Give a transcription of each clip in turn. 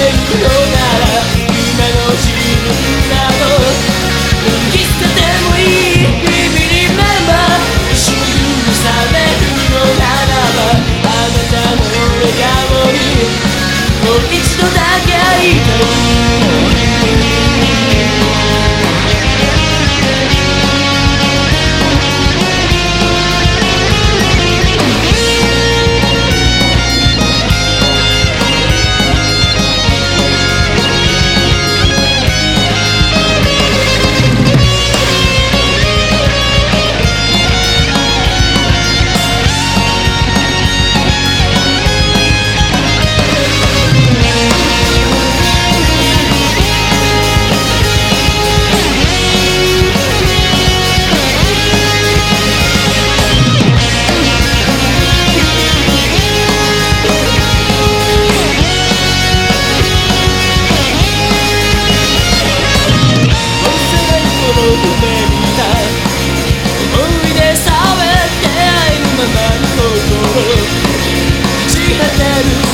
Explode 打ち果てる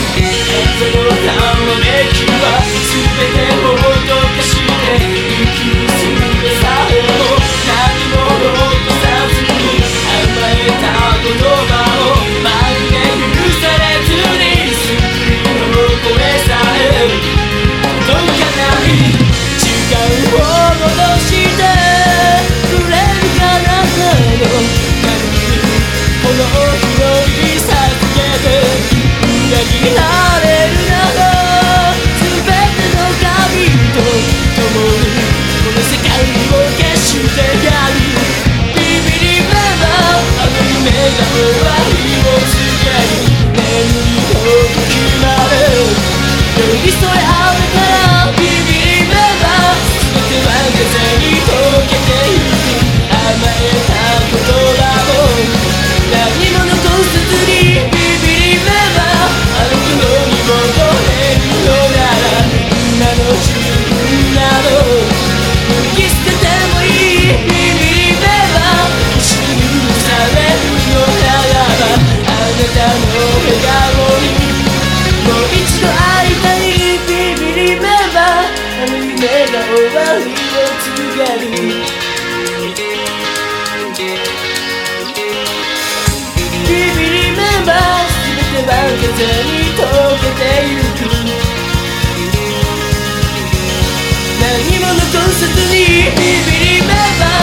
I'll be good. に溶けてゆく何も残さずにビビりめばあの頃に戻る